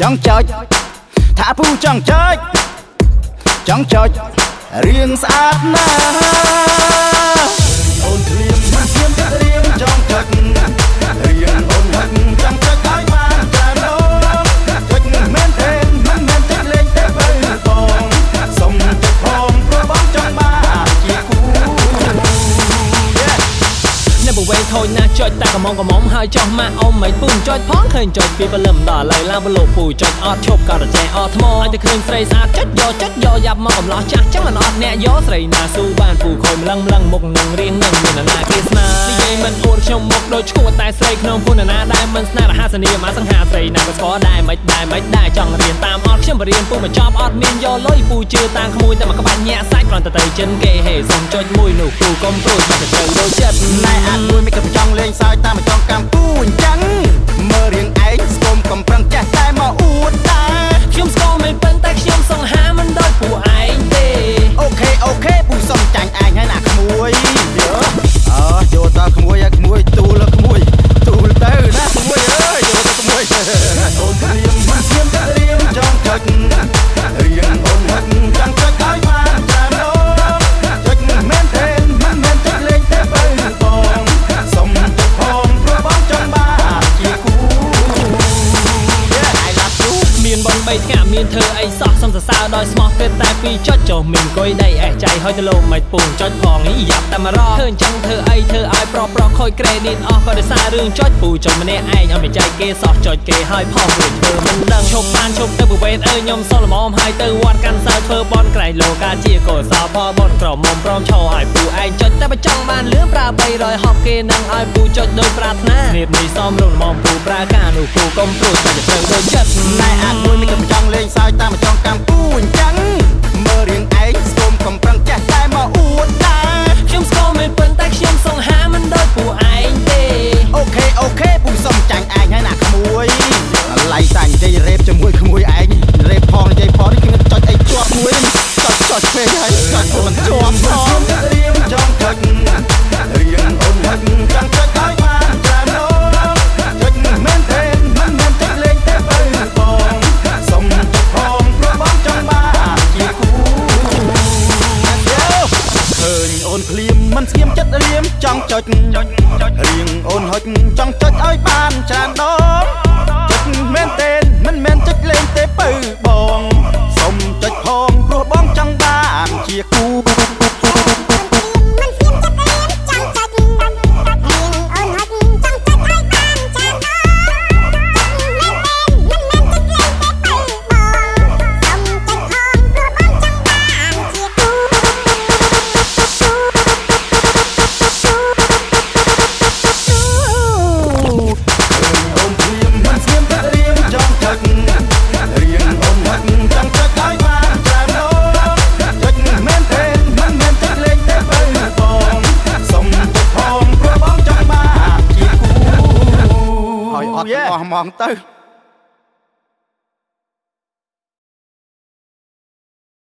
ចង់ចុចថាពូចង់ចុចចង់ចុចរៀងស្អាតណាស់ យណាស់ចុចតែកំងកំងហើយចោះម៉ាក់អ៊ំមិនពូចុចផងឃើញចុចពីព្រលឹមដល់ឥឡូវឡើងបលោកពូចុចអត់ឈប់ក៏រចេះអត់ថ្មឲ្យតែឃើញស្រីស្អាតចុចយកចុចយកយ៉ាប់មកកំឡោះចាស់ចឹងមិនអត់អ្នកយកស្រីណាស៊ូបានពូខូចម្លឹងម្លឹងមុខនឹងរៀងនឹងមានណាគេស្នានិយាយមិនអួតខ្ញុំមុខដូចឈួតតែស្រីក្នុងពុនណាដែលមិនស្នេហ៍រហស្សនីមកសង្ហាស្រីណាក៏ស្គាល់ដែរមិនដែរមិនដែរចង់រៀនតាមអត់ខ្ញុំបរៀនពូមកចប់អត់មានយកលុយពូជឿតាមក្មួយតែមកក្បាច់ញាក់សាច់គ្រាន់តែទៅចិនគេហេសុំចុចមួយនោះពូកុំព្រួយតែទៅដូចចិត្តណែអាចមួយមិនក៏ចង់លេងសើចតាមចង់កំពូអ បង3ថ្ងៃមានធ្វើអីសោះសំសរសើរដោយស្មោះទេតែពីរចុចចុះមានកុយដីអេះចៃហើយទៅលោកមិនពូនចុចផងនេះយ៉ាប់តែមករកធ្វើអញ្ចឹងធ្វើអីធ្វើឲ្យប្រប្រខូច credit អស់ក៏ដោយសាររឿងចុចពូចុចម្នាក់ឯងឲ្យមិនចែកគេសោះចុចគេហើយផងរួចធ្វើមិនដឹងឈប់បានឈប់ទៅប្រវេតអើយខ្ញុំសល់ល្មមហើយទៅវត្តកាន់សើធ្វើបនក្រៃលោកាជាកុសលផលបនក្រមុំព្រមឈរឲ្យពូឯងចុចតែបើចង់បានលឿនប្រើ300ហប់គេនឹងឲ្យពូចុចដោយប្រាថ្នានេះនេះសមរងល្មមពូប្រើការនោះពូកុំព្រួយតែទៅដូចចិត្ត ពេកហើយចុចមិនជាប់ផងរៀងចង់ចុចរៀងអូនហឹកចង់ចុចឲ្យបានច្រើនអូចុចមិនមែនទេមិនមែនចុចលេងទេបើបងសុំចុចផងព្រោះបងចង់បានជាគូឃើញអូនភ្លាមមិនស្ងៀមចិត្តរៀមចង់ចុចចុចចុចរៀង អត់ទាំងអស់ហ្មងទៅ